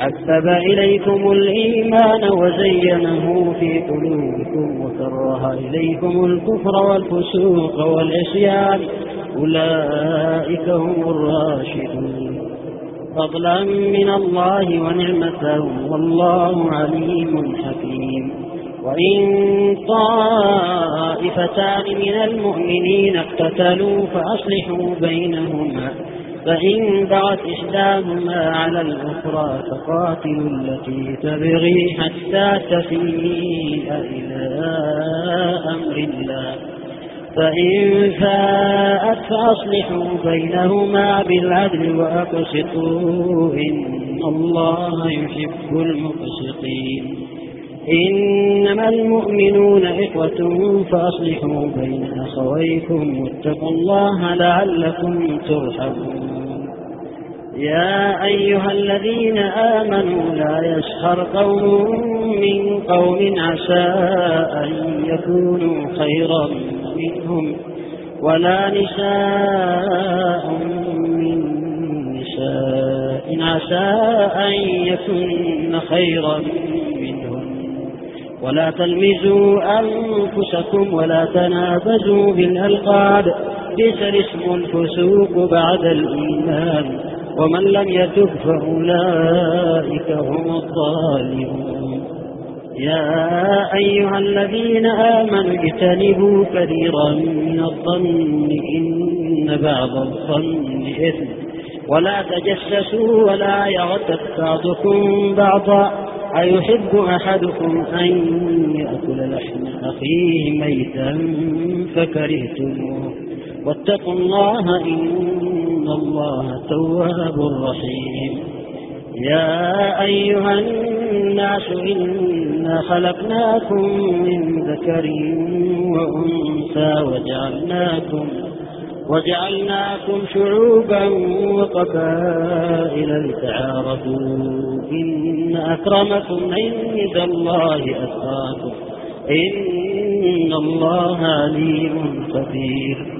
حبب إليكم الإيمان وزينه في قلوبكم وكره إليكم الكفر والفسوق والعصيان. أولئك هم الراشدون. فضلا من الله ونعمة والله عليم حكيم. وإن طائفتان من المؤمنين اقتتلوا فأصلحوا بينهما. فإن بغت إحداهما على الأخرى فقاتلوا التي تبغي حتى تفيء إلى أمر الله. فإن فاءت فأصلحوا بينهما بالعدل وأقسطوا. إن الله يحب المقسطين. إنما المؤمنون إخوة فأصلحوا بين أخويكم واتقوا الله لعلكم ترحمون. يا أيها الذين آمنوا لا يسخر قوم من قوم عسى أن يكونوا خيرا منهم ولا نساء من نساء عسى أن يكون خيرا منهم ولا تلمزوا أنفسكم ولا تنابزوا بالألقاب بئس الاسم الفسوق بعد الإيمان ومن لم يتب فأولئك هم الظالمون. يا أيها الذين آمنوا اجتنبوا كثيرا من الظن إن بعض الظن إثم. ولا تجسسوا ولا يغتب بعضكم بعضا. أيحب أحدكم أن يأكل لحم أخيه ميتا فكرهتموه. واتقوا الله إن الله تواب رحيم. يا أيها الناس إنا خلقناكم من ذكر وأنثى وجعلناكم وجعلناكم شعوبا وقبائل لتعارفوا. إن أكرمكم عند الله أتقاكم. إن الله عليم خبير.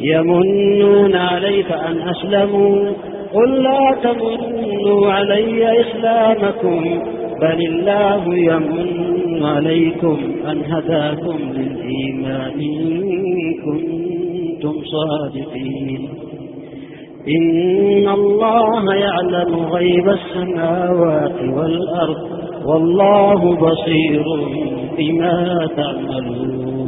يمنون عليك أن أسلموا. قل لا تمنوا علي إسلامكم بل الله يمن عليكم أن هداكم للإيمان إن كنتم صادقين. إن الله يعلم غيب السماوات والأرض والله بصير بما تعملون.